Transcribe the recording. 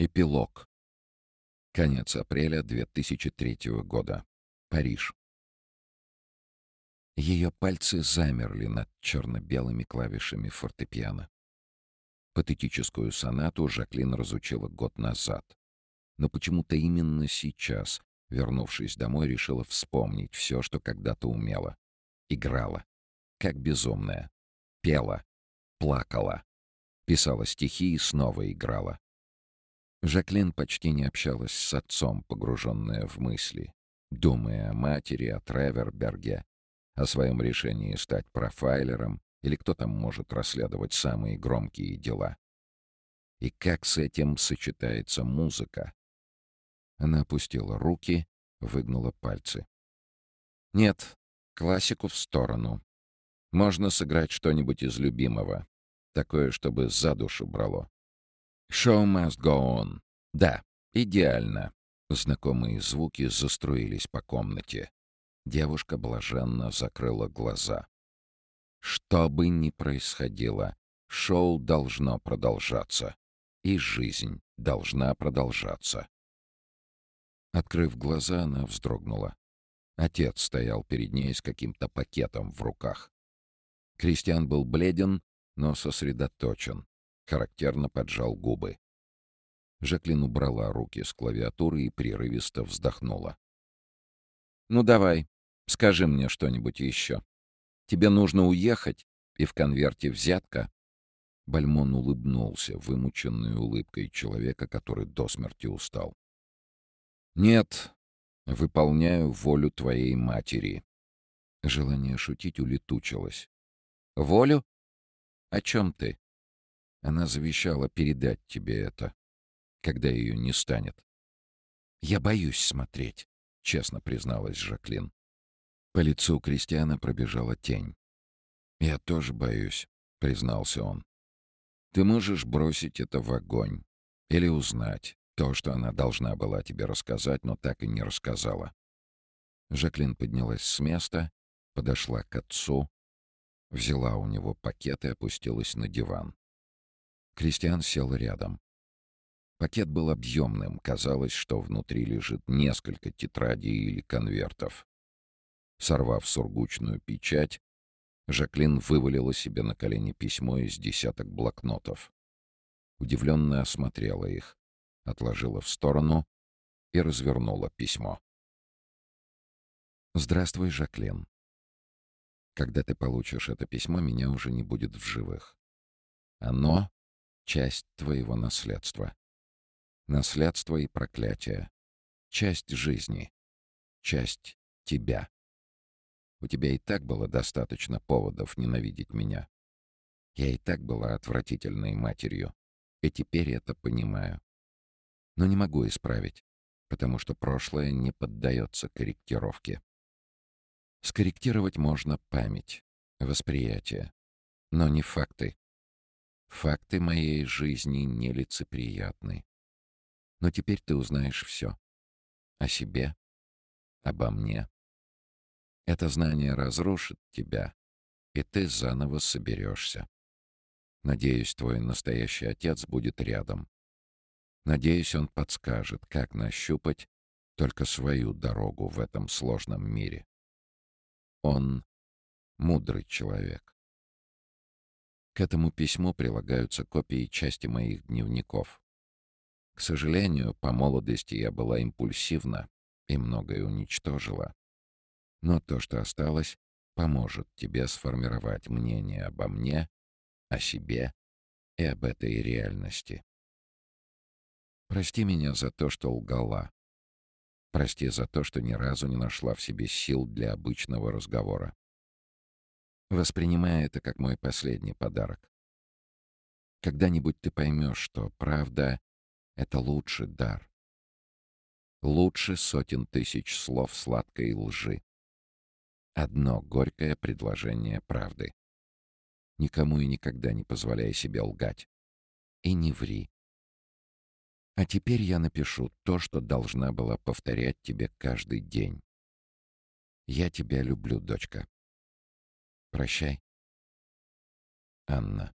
Эпилог. Конец апреля 2003 года. Париж. Ее пальцы замерли над черно-белыми клавишами фортепиано. Патетическую сонату Жаклин разучила год назад. Но почему-то именно сейчас, вернувшись домой, решила вспомнить все, что когда-то умела. Играла. Как безумная. Пела. Плакала. Писала стихи и снова играла. Жаклин почти не общалась с отцом, погруженная в мысли, думая о матери, о Треверберге, о своем решении стать профайлером или кто там может расследовать самые громкие дела. И как с этим сочетается музыка? Она опустила руки, выгнула пальцы. Нет, классику в сторону. Можно сыграть что-нибудь из любимого, такое, чтобы за душу брало. «Show must go on». Да, идеально. Знакомые звуки заструились по комнате. Девушка блаженно закрыла глаза. Что бы ни происходило, шоу должно продолжаться. И жизнь должна продолжаться. Открыв глаза, она вздрогнула. Отец стоял перед ней с каким-то пакетом в руках. Кристиан был бледен, но сосредоточен характерно поджал губы. Жаклин убрала руки с клавиатуры и прерывисто вздохнула. «Ну давай, скажи мне что-нибудь еще. Тебе нужно уехать, и в конверте взятка». Бальмон улыбнулся, вымученной улыбкой человека, который до смерти устал. «Нет, выполняю волю твоей матери». Желание шутить улетучилось. «Волю? О чем ты?» Она завещала передать тебе это, когда ее не станет. «Я боюсь смотреть», — честно призналась Жаклин. По лицу Кристиана пробежала тень. «Я тоже боюсь», — признался он. «Ты можешь бросить это в огонь или узнать то, что она должна была тебе рассказать, но так и не рассказала». Жаклин поднялась с места, подошла к отцу, взяла у него пакет и опустилась на диван. Кристиан сел рядом. Пакет был объемным, казалось, что внутри лежит несколько тетрадей или конвертов. Сорвав сургучную печать, Жаклин вывалила себе на колени письмо из десяток блокнотов. Удивленно осмотрела их, отложила в сторону и развернула письмо. «Здравствуй, Жаклин. Когда ты получишь это письмо, меня уже не будет в живых. Оно часть твоего наследства. Наследство и проклятие. Часть жизни. Часть тебя. У тебя и так было достаточно поводов ненавидеть меня. Я и так была отвратительной матерью, и теперь это понимаю. Но не могу исправить, потому что прошлое не поддается корректировке. Скорректировать можно память, восприятие, но не факты. Факты моей жизни нелицеприятны. Но теперь ты узнаешь все. О себе, обо мне. Это знание разрушит тебя, и ты заново соберешься. Надеюсь, твой настоящий отец будет рядом. Надеюсь, он подскажет, как нащупать только свою дорогу в этом сложном мире. Он мудрый человек. К этому письму прилагаются копии части моих дневников. К сожалению, по молодости я была импульсивна и многое уничтожила. Но то, что осталось, поможет тебе сформировать мнение обо мне, о себе и об этой реальности. Прости меня за то, что лгала. Прости за то, что ни разу не нашла в себе сил для обычного разговора воспринимая это как мой последний подарок. Когда-нибудь ты поймешь, что правда — это лучший дар. Лучше сотен тысяч слов сладкой лжи. Одно горькое предложение правды. Никому и никогда не позволяй себе лгать. И не ври. А теперь я напишу то, что должна была повторять тебе каждый день. Я тебя люблю, дочка. Прощай. Анна.